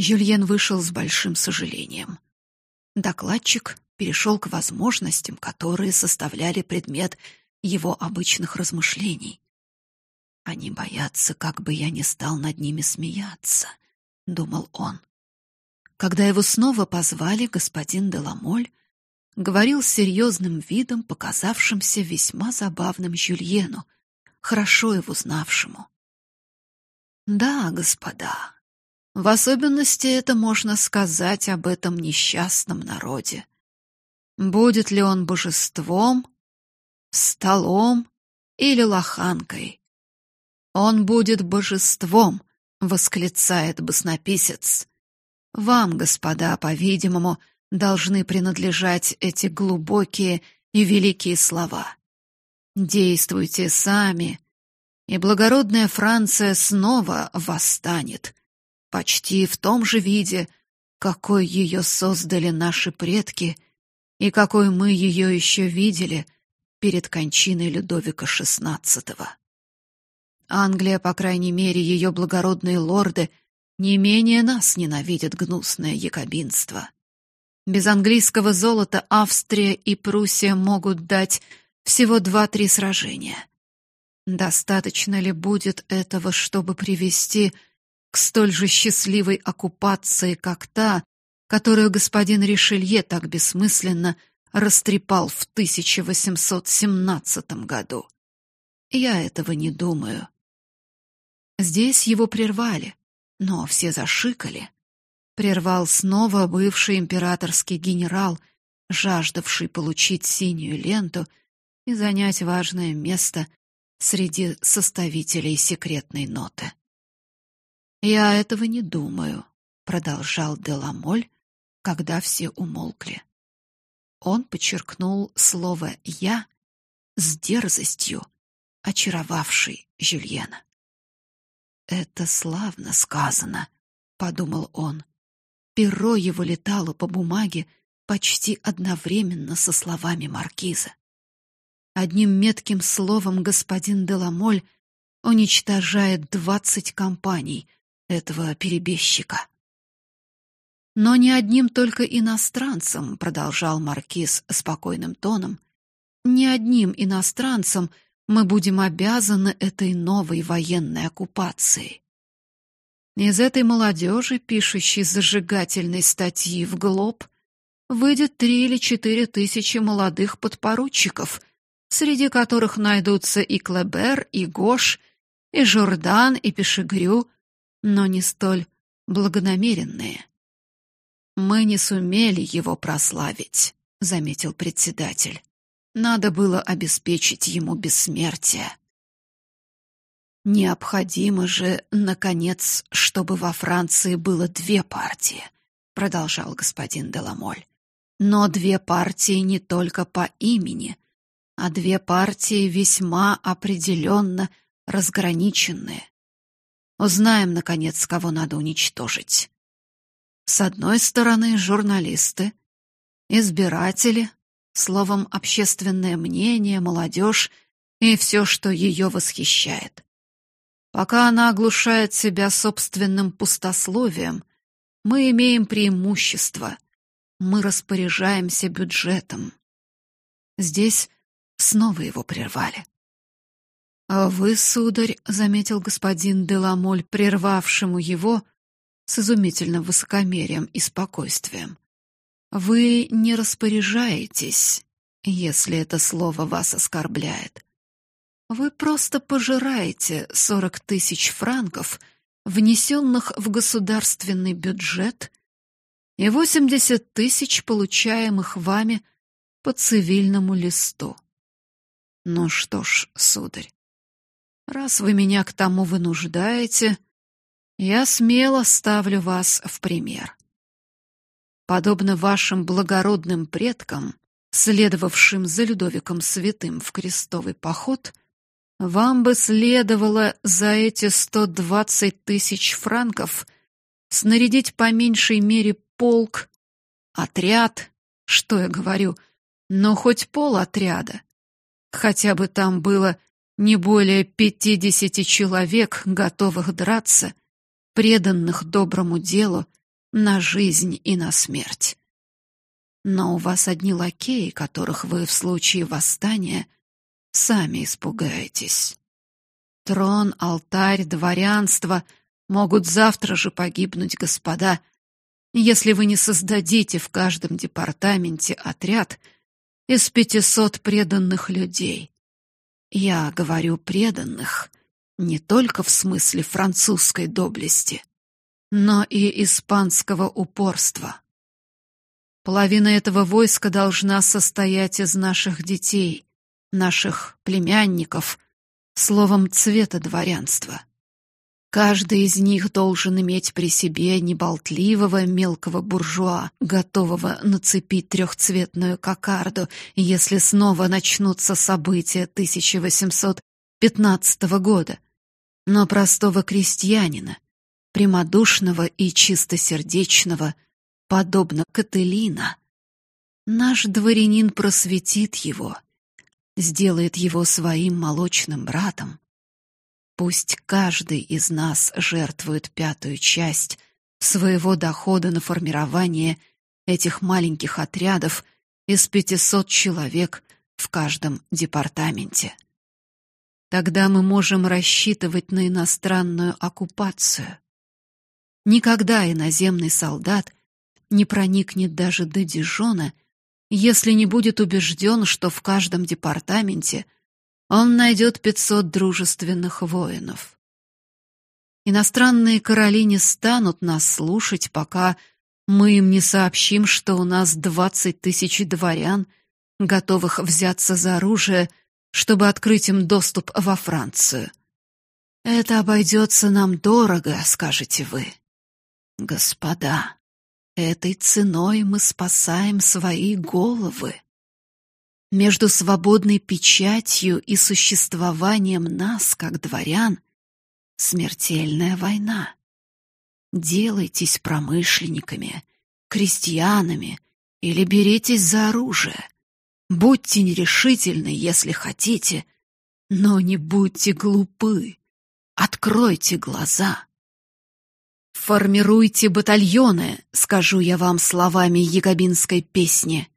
Жюльен вышел с большим сожалением. Докладчик перешел к возможностям, которые составляли предмет его обычных размышлений. Они боятся, как бы я не стал над ними смеяться, думал он. Когда его снова позвали, господин Деламоль говорил с серьезным видом, показавшимся весьма забавным Жюльену, хорошо его знавшему. Да, господа, в особенности это можно сказать об этом несчастном народе. Будет ли он божеством, столом или лоханкой? Он будет божеством, восклицает баснописец. Вам, господа, по-видимому, должны принадлежать эти глубокие и великие слова. Действуйте сами, и благородная Франция снова восстанет, почти в том же виде, какой ее создали наши предки и какой мы ее еще видели перед кончиной Людовика XVI. Англия, по крайней мере, ее благородные лорды не менее нас ненавидят гнусное якобинство. Без английского золота Австрия и Пруссия могут дать всего два-три сражения. Достаточно ли будет этого, чтобы привести к столь же счастливой оккупации, как та, которую господин Ришелье так бессмысленно растрепал в 1817 году? Я этого не думаю. Здесь его прервали, но все зашикали прервал снова бывший императорский генерал, жаждавший получить синюю ленту и занять важное место среди составителей секретной ноты. Я этого не думаю, продолжал Деламоль, когда все умолкли. Он подчеркнул слово я с дерзостью, очаровавшей Жюльена. Это славно сказано, подумал он. Перо его летало по бумаге почти одновременно со словами маркиза. Одним метким словом господин Деламоль уничтожает двадцать компаний этого перебежчика. Но не одним только иностранцам, продолжал маркиз спокойным тоном. Не одним иностранцам мы будем обязаны этой новой военной оккупации. Из этой молодежи, пишущей зажигательные статьи в Глоб, выйдет три или четыре тысячи молодых подпоручиков, среди которых найдутся и Клебер, и Гош, и Жордан, и Пешегрю, но не столь благонамеренные. Мы не сумели его прославить, заметил председатель. Надо было обеспечить ему бессмертие. Необходимо же, наконец, чтобы во Франции было две партии, продолжал господин Деламоль. Но две партии не только по имени, а две партии весьма определенно разграниченные. Узнаем наконец, кого надо уничтожить. С одной стороны, журналисты, избиратели, словом, общественное мнение, молодежь и все, что ее восхищает. Пока она оглушает себя собственным пустословием, мы имеем преимущество. Мы распоряжаемся бюджетом. Здесь снова его прервали. А вы, сударь, заметил господин Деламоль, прервавшему его с изумительным высокомерием и спокойствием. Вы не распоряжаетесь, если это слово вас оскорбляет. Вы просто пожираете сорок тысяч франков, внесенных в государственный бюджет, и восемьдесят тысяч, получаемых вами по цивильному листу. Ну что ж, сударь, раз вы меня к тому вынуждаете, я смело ставлю вас в пример. Подобно вашим благородным предкам, следовавшим за Людовиком Святым в крестовый поход, вам бы следовало за эти сто двадцать тысяч франков снарядить по меньшей мере полк, отряд, что я говорю, но хоть пол отряда. Хотя бы там было не более пятидесяти человек, готовых драться, преданных доброму делу на жизнь и на смерть. Но у вас одни лакеи, которых вы в случае восстания сами испугаетесь. Трон, алтарь, дворянство могут завтра же погибнуть, господа, если вы не создадите в каждом департаменте отряд из пятисот преданных людей. Я говорю преданных не только в смысле французской доблести, но и испанского упорства. Половина этого войска должна состоять из наших детей, наших племянников, словом, цвета дворянства. Каждый из них должен иметь при себе неболтливого мелкого буржуа, готового нацепить трехцветную кокарду, если снова начнутся события 1815 года, но простого крестьянина, прямодушного и чистосердечного, подобно Кателина. Наш дворянин просветит его, сделает его своим молочным братом. Пусть каждый из нас жертвует пятую часть своего дохода на формирование этих маленьких отрядов из 500 человек в каждом департаменте. Тогда мы можем рассчитывать на иностранную оккупацию. Никогда иноземный солдат не проникнет даже до Дижона, если не будет убежден, что в каждом департаменте он найдет 500 дружественных воинов. Иностранные короли не станут нас слушать, пока мы им не сообщим, что у нас 20 тысяч дворян, готовых взяться за оружие, чтобы открыть им доступ во Францию. Это обойдется нам дорого, скажете вы. Господа, Этой ценой мы спасаем свои головы. Между свободной печатью и существованием нас, как дворян, смертельная война. Делайтесь промышленниками, крестьянами или беритесь за оружие. Будьте нерешительны, если хотите, но не будьте глупы. Откройте глаза. Формируйте батальоны, скажу я вам словами якобинской песни.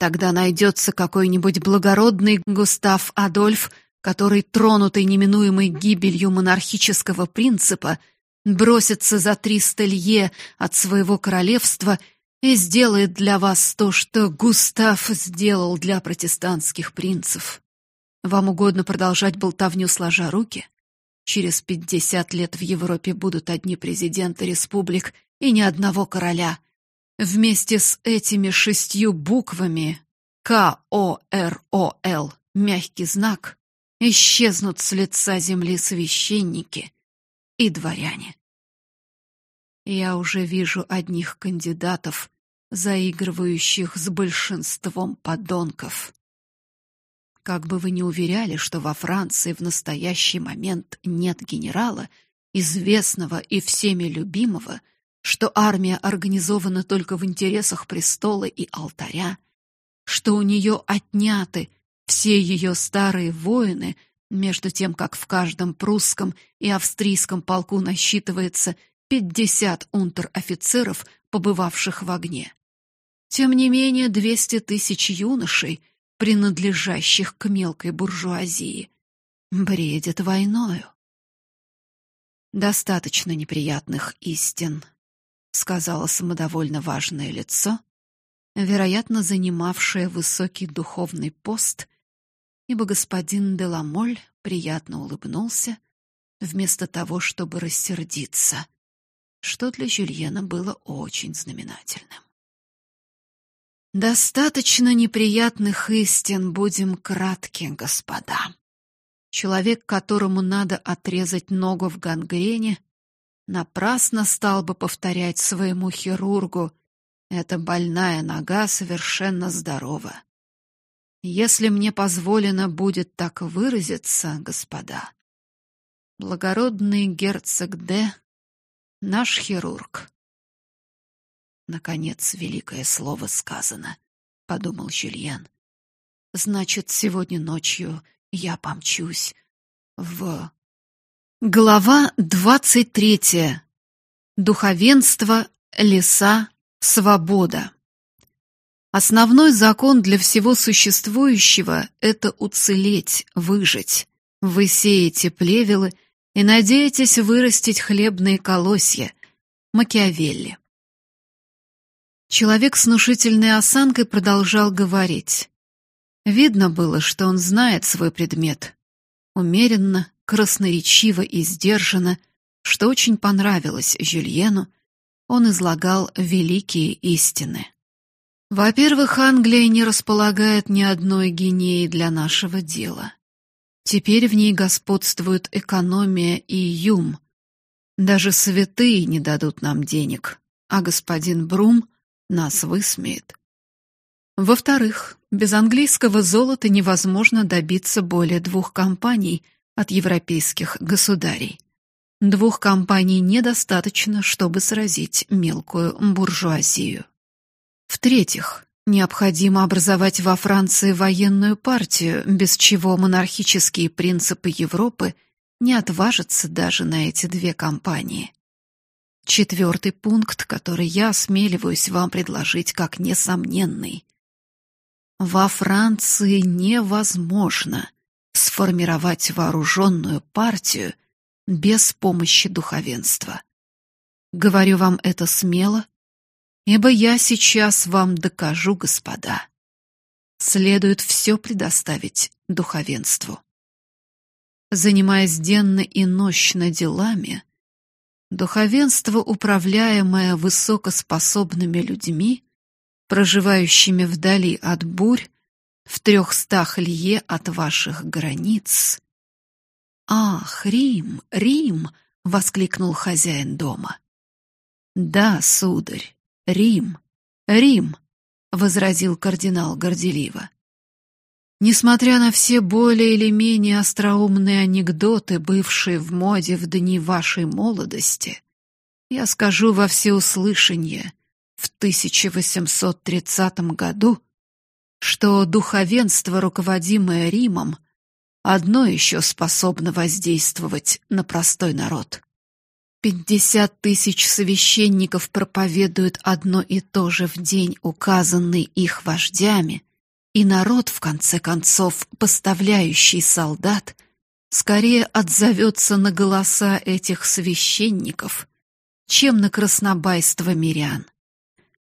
Тогда найдется какой-нибудь благородный Густав Адольф, который, тронутый неминуемой гибелью монархического принципа, бросится за триста лье от своего королевства и сделает для вас то, что Густав сделал для протестантских принцев. Вам угодно продолжать болтовню сложа руки? Через пятьдесят лет в Европе будут одни президенты республик и ни одного короля. Вместе с этими шестью буквами К-О-Р-О-Л, мягкий знак, исчезнут с лица земли священники и дворяне. Я уже вижу одних кандидатов, заигрывающих с большинством подонков. Как бы вы ни уверяли, что во Франции в настоящий момент нет генерала, известного и всеми любимого, что армия организована только в интересах престола и алтаря, что у нее отняты все ее старые воины, между тем как в каждом прусском и австрийском полку насчитывается 50 унтер-офицеров, побывавших в огне. Тем не менее, 200 тысяч юношей принадлежащих к мелкой буржуазии, бредит войною. Достаточно неприятных истин, сказала самодовольно важное лицо, вероятно, занимавшее высокий духовный пост, ибо господин Деламоль приятно улыбнулся, вместо того, чтобы рассердиться, что для Жюльена было очень знаменательным. Достаточно неприятных истин, будем кратки, господа. Человек, которому надо отрезать ногу в гангрене, напрасно стал бы повторять своему хирургу: "Эта больная нога совершенно здорова". Если мне позволено будет так выразиться, господа, благородный герцог Д, наш хирург, Наконец великое слово сказано, подумал Жюльен. Значит, сегодня ночью я помчусь в Глава двадцать третья. Духовенство Леса — свобода. Основной закон для всего существующего — это уцелеть, выжить. Вы сеете плевелы и надеетесь вырастить хлебные колосья. Макиавелли. Человек с внушительной осанкой продолжал говорить. Видно было, что он знает свой предмет. Умеренно, красноречиво и сдержанно, что очень понравилось Жюльену, он излагал великие истины. Во-первых, Англия не располагает ни одной гинеи для нашего дела. Теперь в ней господствуют экономия и юм. Даже святые не дадут нам денег, а господин Брум нас высмеет. Во-вторых, без английского золота невозможно добиться более двух компаний от европейских государей. Двух компаний недостаточно, чтобы сразить мелкую буржуазию. В-третьих, необходимо образовать во Франции военную партию, без чего монархические принципы Европы не отважатся даже на эти две кампании. Четвертый пункт, который я осмеливаюсь вам предложить как несомненный. Во Франции невозможно сформировать вооруженную партию без помощи духовенства. Говорю вам это смело, Ибо я сейчас вам докажу, господа. Следует все предоставить духовенству. Занимаясь денно и нощно делами, духовенство, управляемое высокоспособными людьми, проживающими вдали от бурь, в трехстах лье от ваших границ. Ах, Рим, Рим, воскликнул хозяин дома. Да, сударь, Рим, Рим, возразил кардинал горделиво. Несмотря на все более или менее остроумные анекдоты, бывшие в моде в дни вашей молодости, я скажу во всеуслышание в 1830 году, что духовенство, руководимое Римом, одно еще способно воздействовать на простой народ. Пятьдесят тысяч священников проповедуют одно и то же в день, указанный их вождями, и народ, в конце концов, поставляющий солдат, скорее отзовется на голоса этих священников, чем на краснобайство мирян.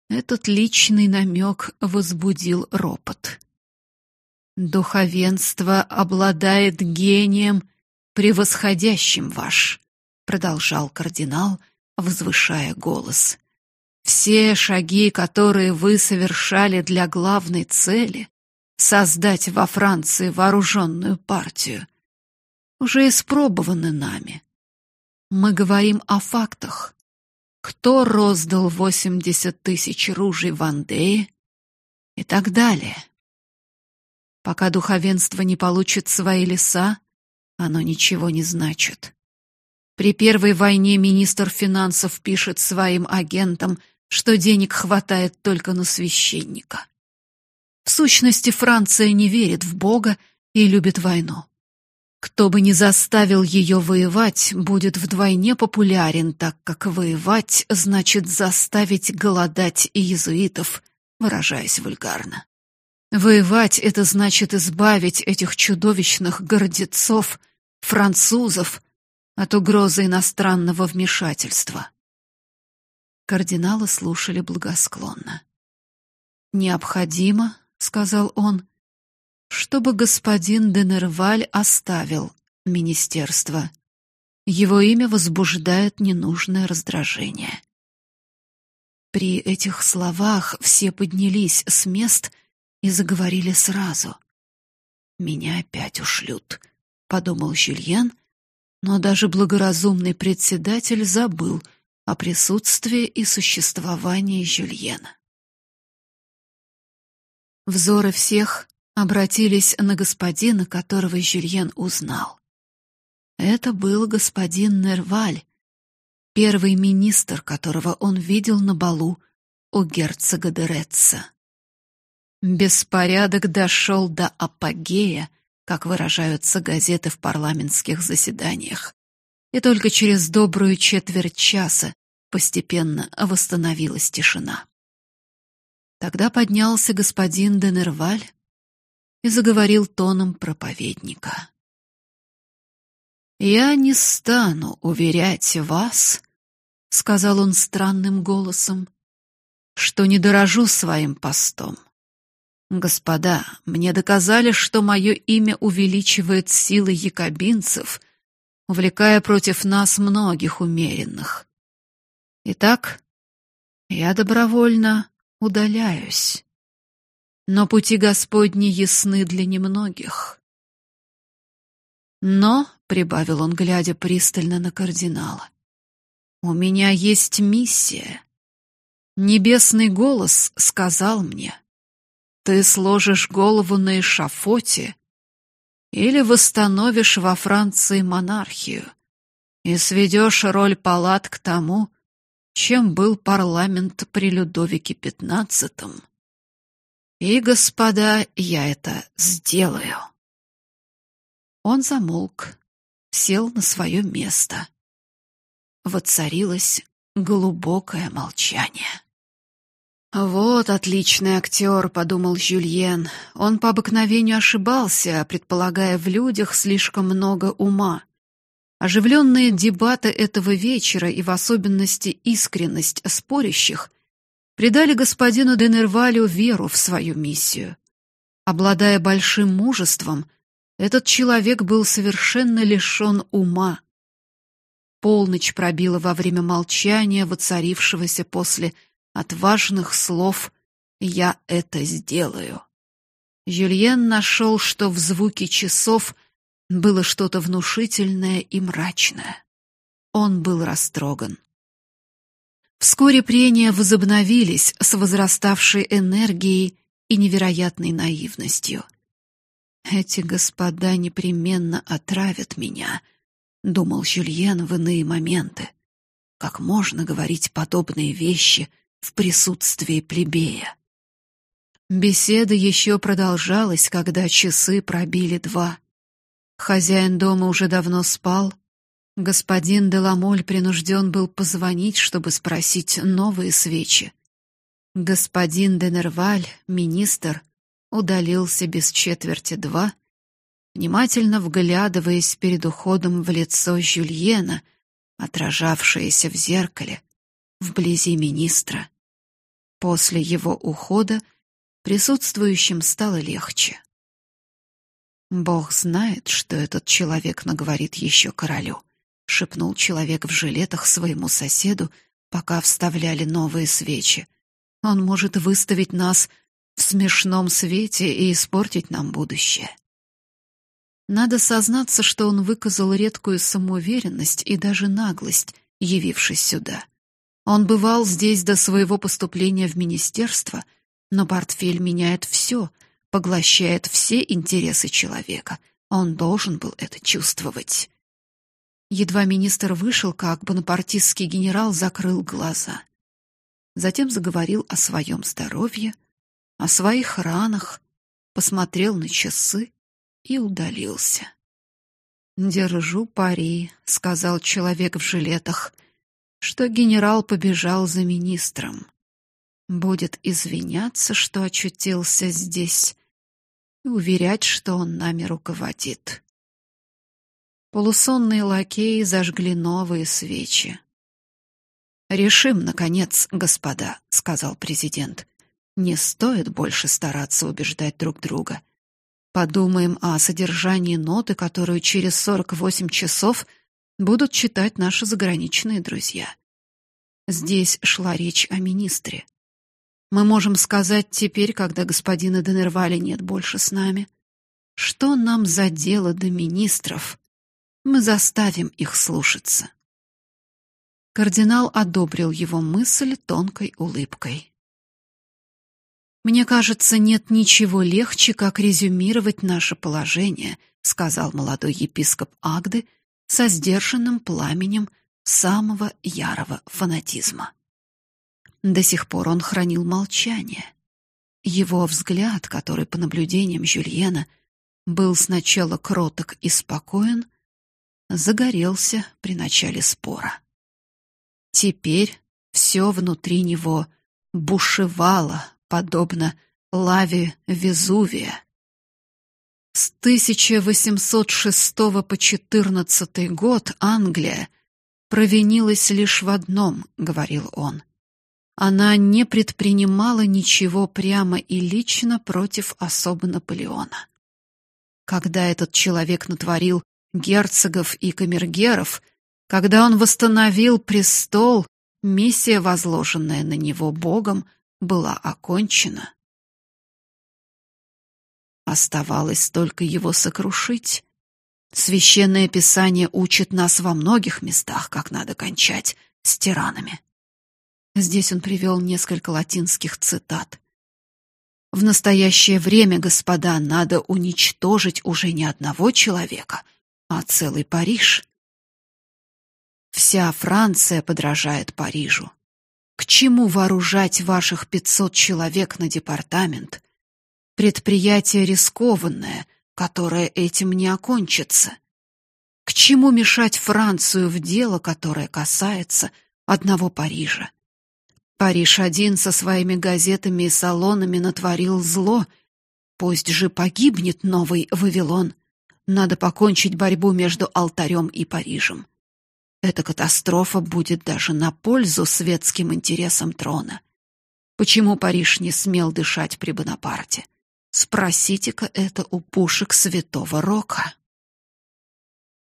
Этот личный намек возбудил ропот. Духовенство обладает гением, превосходящим ваш продолжал кардинал, возвышая голос. Все шаги, которые вы совершали для главной цели создать во Франции вооруженную партию, уже испробованы нами. Мы говорим о фактах. Кто роздал восемьдесят тысяч ружей в Андее и так далее. Пока духовенство не получит свои леса, оно ничего не значит. При первой войне министр финансов пишет своим агентам, что денег хватает только на священника. В сущности, Франция не верит в Бога и любит войну. Кто бы ни заставил ее воевать, будет вдвойне популярен, так как воевать значит заставить голодать иезуитов, выражаясь вульгарно. Воевать это значит избавить этих чудовищных гордецов, французов, от угрозы иностранного вмешательства. Кардиналы слушали благосклонно. Необходимо, сказал он, чтобы господин де Нерваль оставил министерство. Его имя возбуждает ненужное раздражение. При этих словах все поднялись с мест и заговорили сразу. Меня опять ушлют, подумал Жюльен но даже благоразумный председатель забыл о присутствии и существовании Жюльена. Взоры всех обратились на господина, которого Жюльен узнал. Это был господин Нерваль, первый министр, которого он видел на балу у герцога де Ретца. Беспорядок дошел до апогея, как выражаются газеты в парламентских заседаниях. И только через добрую четверть часа постепенно восстановилась тишина. Тогда поднялся господин де Нерваль и заговорил тоном проповедника. «Я не стану уверять вас, — сказал он странным голосом, — что не дорожу своим постом. Господа, мне доказали, что мое имя увеличивает силы якобинцев, увлекая против нас многих умеренных. Итак, я добровольно удаляюсь. Но пути Господни ясны для немногих. Но, — прибавил он, глядя пристально на кардинала, — у меня есть миссия. Небесный голос сказал мне — ты сложишь голову на эшафоте или восстановишь во Франции монархию и сведешь роль палат к тому, чем был парламент при Людовике XV. И, господа, я это сделаю. Он замолк, сел на свое место. Воцарилось глубокое молчание. «Вот отличный актер», — подумал Жюльен. Он по обыкновению ошибался, предполагая в людях слишком много ума. Оживленные дебаты этого вечера и в особенности искренность спорящих придали господину Денервалю веру в свою миссию. Обладая большим мужеством, этот человек был совершенно лишен ума. Полночь пробила во время молчания, воцарившегося после отважных слов «Я это сделаю». Жюльен нашел, что в звуке часов было что-то внушительное и мрачное. Он был растроган. Вскоре прения возобновились с возраставшей энергией и невероятной наивностью. Эти господа непременно отравят меня, думал Жюльен в иные моменты. Как можно говорить подобные вещи в присутствии плебея. Беседа еще продолжалась, когда часы пробили два. Хозяин дома уже давно спал. Господин Деламоль принужден был позвонить, чтобы спросить новые свечи. Господин Денерваль, министр, удалился без четверти два, внимательно вглядываясь перед уходом в лицо Жюльена, отражавшееся в зеркале, вблизи министра. После его ухода присутствующим стало легче. Бог знает, что этот человек наговорит еще королю, шепнул человек в жилетах своему соседу, пока вставляли новые свечи. Он может выставить нас в смешном свете и испортить нам будущее. Надо сознаться, что он выказал редкую самоуверенность и даже наглость, явившись сюда. Он бывал здесь до своего поступления в министерство, но портфель меняет все, поглощает все интересы человека. Он должен был это чувствовать. Едва министр вышел, как бонапартистский генерал закрыл глаза. Затем заговорил о своем здоровье, о своих ранах, посмотрел на часы и удалился. «Держу пари», — сказал человек в жилетах — что генерал побежал за министром. Будет извиняться, что очутился здесь, и уверять, что он нами руководит. Полусонные лакеи зажгли новые свечи. «Решим, наконец, господа», — сказал президент. «Не стоит больше стараться убеждать друг друга. Подумаем о содержании ноты, которую через 48 часов будут читать наши заграничные друзья. Здесь шла речь о министре. Мы можем сказать теперь, когда господина Денерваля нет больше с нами, что нам за дело до министров? Мы заставим их слушаться. Кардинал одобрил его мысль тонкой улыбкой. Мне кажется, нет ничего легче, как резюмировать наше положение, сказал молодой епископ Агды со сдержанным пламенем самого ярого фанатизма. До сих пор он хранил молчание. Его взгляд, который по наблюдениям Жюльена был сначала кроток и спокоен, загорелся при начале спора. Теперь все внутри него бушевало, подобно лаве Везувия. С 1806 по 14 год Англия провинилась лишь в одном, говорил он. Она не предпринимала ничего прямо и лично против особо Наполеона. Когда этот человек натворил герцогов и камергеров, когда он восстановил престол, миссия, возложенная на него Богом, была окончена. Оставалось только его сокрушить. Священное Писание учит нас во многих местах, как надо кончать с тиранами. Здесь он привел несколько латинских цитат. В настоящее время, господа, надо уничтожить уже не одного человека, а целый Париж. Вся Франция подражает Парижу. К чему вооружать ваших пятьсот человек на департамент? Предприятие рискованное, которое этим не окончится. К чему мешать Францию в дело, которое касается одного Парижа? Париж один со своими газетами и салонами натворил зло. Пусть же погибнет новый Вавилон. Надо покончить борьбу между алтарем и Парижем. Эта катастрофа будет даже на пользу светским интересам трона. Почему Париж не смел дышать при Бонапарте? Спросите-ка это у пушек Святого Рока.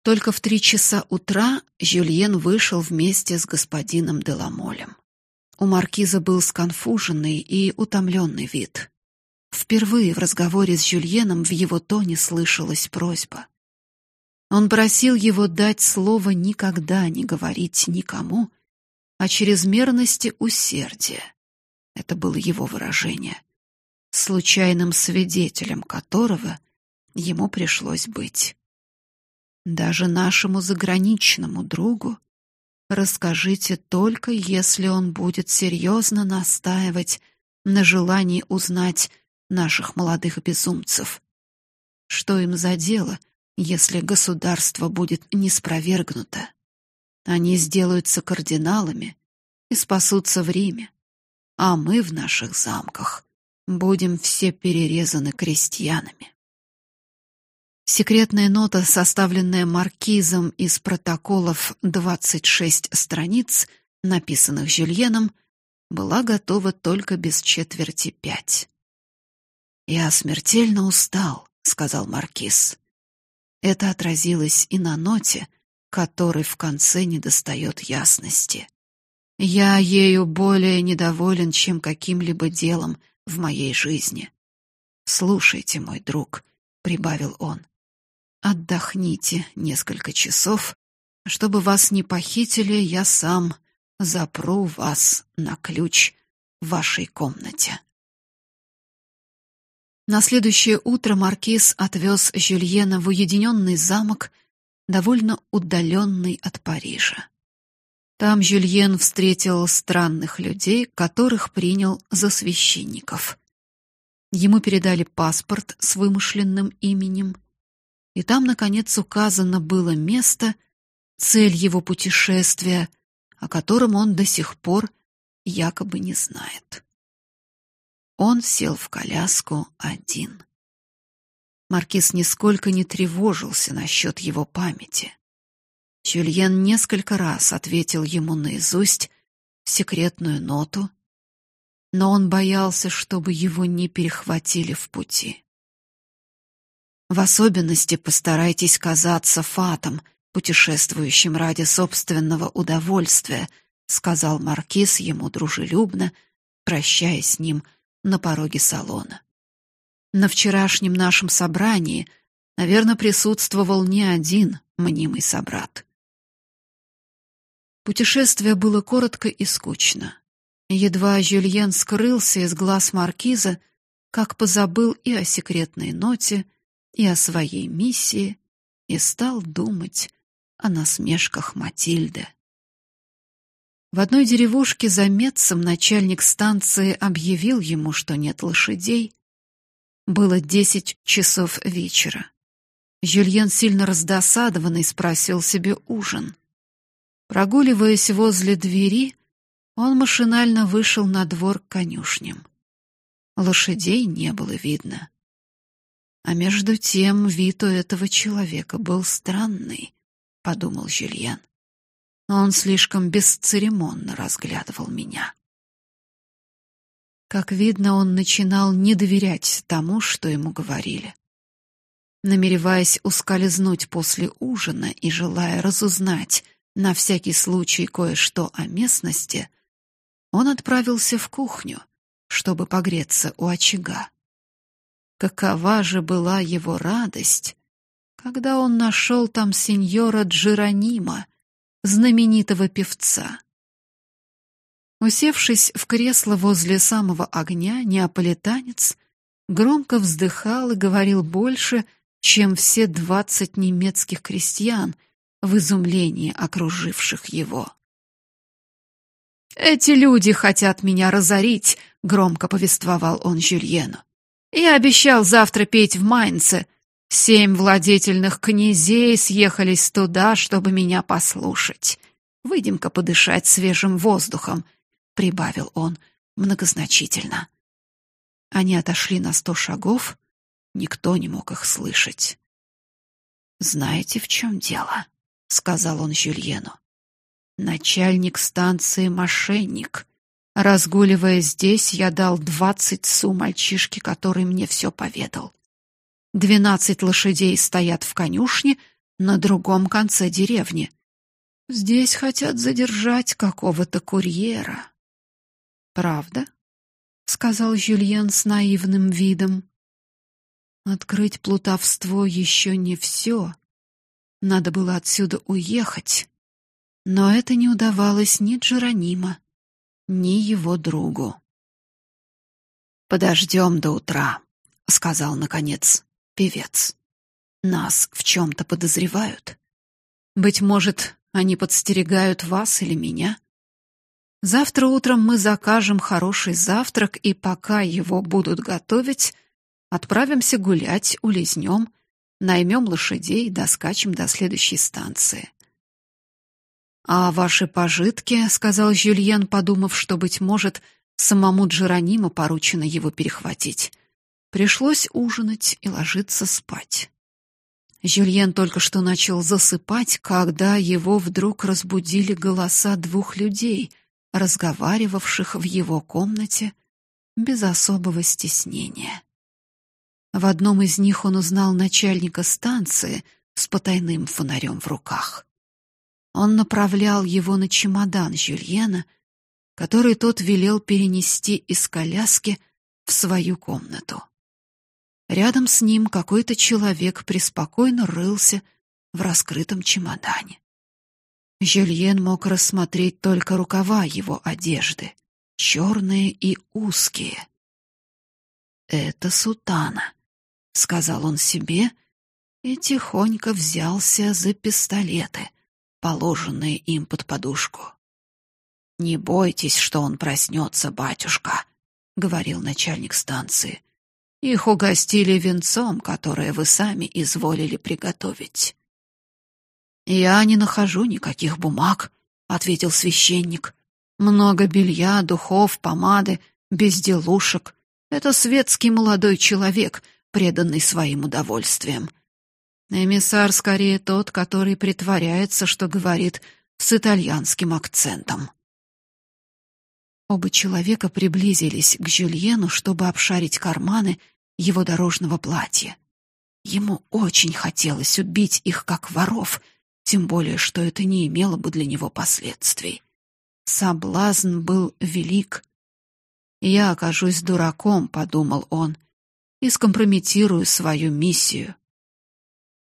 Только в три часа утра Жюльен вышел вместе с господином Деламолем. У маркиза был сконфуженный и утомленный вид. Впервые в разговоре с Жюльеном в его тоне слышалась просьба. Он просил его дать слово никогда не говорить никому о чрезмерности усердия. Это было его выражение случайным свидетелем которого ему пришлось быть. Даже нашему заграничному другу расскажите только, если он будет серьезно настаивать на желании узнать наших молодых безумцев. Что им за дело, если государство будет неспровергнуто? Они сделаются кардиналами и спасутся в Риме, а мы в наших замках будем все перерезаны крестьянами. Секретная нота, составленная маркизом из протоколов 26 страниц, написанных Жюльеном, была готова только без четверти пять. «Я смертельно устал», — сказал маркиз. Это отразилось и на ноте, которой в конце недостает ясности. «Я ею более недоволен, чем каким-либо делом, в моей жизни. Слушайте, мой друг, прибавил он. Отдохните несколько часов, чтобы вас не похитили, я сам запру вас на ключ в вашей комнате. На следующее утро маркиз отвез Жюльена в уединенный замок, довольно удаленный от Парижа. Там Жюльен встретил странных людей, которых принял за священников. Ему передали паспорт с вымышленным именем, и там наконец указано было место, цель его путешествия, о котором он до сих пор якобы не знает. Он сел в коляску один. Маркиз нисколько не тревожился насчет его памяти. Жюльен несколько раз ответил ему наизусть секретную ноту, но он боялся, чтобы его не перехватили в пути. В особенности постарайтесь казаться фатом, путешествующим ради собственного удовольствия, сказал маркиз ему дружелюбно, прощаясь с ним на пороге салона. На вчерашнем нашем собрании, наверное, присутствовал не один мнимый собрат. Путешествие было коротко и скучно. Едва Жюльен скрылся из глаз маркиза, как позабыл и о секретной ноте, и о своей миссии, и стал думать о насмешках Матильды. В одной деревушке за Метцем начальник станции объявил ему, что нет лошадей. Было десять часов вечера. Жюльен сильно раздосадованный спросил себе ужин. Прогуливаясь возле двери, он машинально вышел на двор к конюшням. Лошадей не было видно. А между тем вид у этого человека был странный, подумал Жюльен. Он слишком бесцеремонно разглядывал меня. Как видно, он начинал не доверять тому, что ему говорили. Намереваясь ускользнуть после ужина и желая разузнать на всякий случай кое-что о местности, он отправился в кухню, чтобы погреться у очага. Какова же была его радость, когда он нашел там сеньора Джеронима, знаменитого певца. Усевшись в кресло возле самого огня, неаполитанец громко вздыхал и говорил больше, чем все двадцать немецких крестьян в изумлении окруживших его. Эти люди хотят меня разорить, громко повествовал он Жюльену. Я обещал завтра петь в Майнце. Семь владетельных князей съехались туда, чтобы меня послушать. Выйдем-ка подышать свежим воздухом, прибавил он многозначительно. Они отошли на сто шагов, никто не мог их слышать. Знаете, в чем дело, сказал он Жюльену. Начальник станции мошенник. Разгуливая здесь, я дал двадцать су мальчишке, который мне все поведал. Двенадцать лошадей стоят в конюшне на другом конце деревни. Здесь хотят задержать какого-то курьера. Правда? сказал Жюльен с наивным видом. Открыть плутовство еще не все. Надо было отсюда уехать. Но это не удавалось ни Джеронима, ни его другу. Подождем до утра, сказал наконец певец. Нас в чем то подозревают. Быть может, они подстерегают вас или меня. Завтра утром мы закажем хороший завтрак и пока его будут готовить, отправимся гулять, улизнем, наймем лошадей, доскачем до следующей станции. А ваши пожитки, сказал Жюльен, подумав, что быть может, самому Джерониму поручено его перехватить. Пришлось ужинать и ложиться спать. Жюльен только что начал засыпать, когда его вдруг разбудили голоса двух людей, разговаривавших в его комнате без особого стеснения. В одном из них он узнал начальника станции с потайным фонарем в руках. Он направлял его на чемодан Жюльена, который тот велел перенести из коляски в свою комнату. Рядом с ним какой-то человек преспокойно рылся в раскрытом чемодане. Жюльен мог рассмотреть только рукава его одежды, черные и узкие. Это сутана, сказал он себе и тихонько взялся за пистолеты положенные им под подушку. Не бойтесь, что он проснется, батюшка, говорил начальник станции. Их угостили венцом, которое вы сами изволили приготовить. Я не нахожу никаких бумаг, ответил священник. Много белья, духов, помады, безделушек. Это светский молодой человек, преданный своим удовольствиям. Эмиссар скорее тот, который притворяется, что говорит с итальянским акцентом. Оба человека приблизились к Жюльену, чтобы обшарить карманы его дорожного платья. Ему очень хотелось убить их как воров, тем более что это не имело бы для него последствий. Соблазн был велик. Я окажусь дураком, подумал он, и скомпрометирую свою миссию.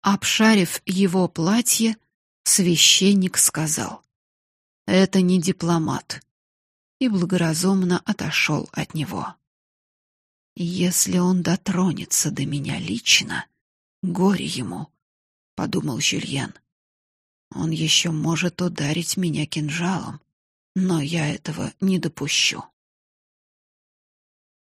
Обшарив его платье, священник сказал: "Это не дипломат". И благоразумно отошел от него. Если он дотронется до меня лично, горе ему, подумал Жюльен. Он еще может ударить меня кинжалом, но я этого не допущу.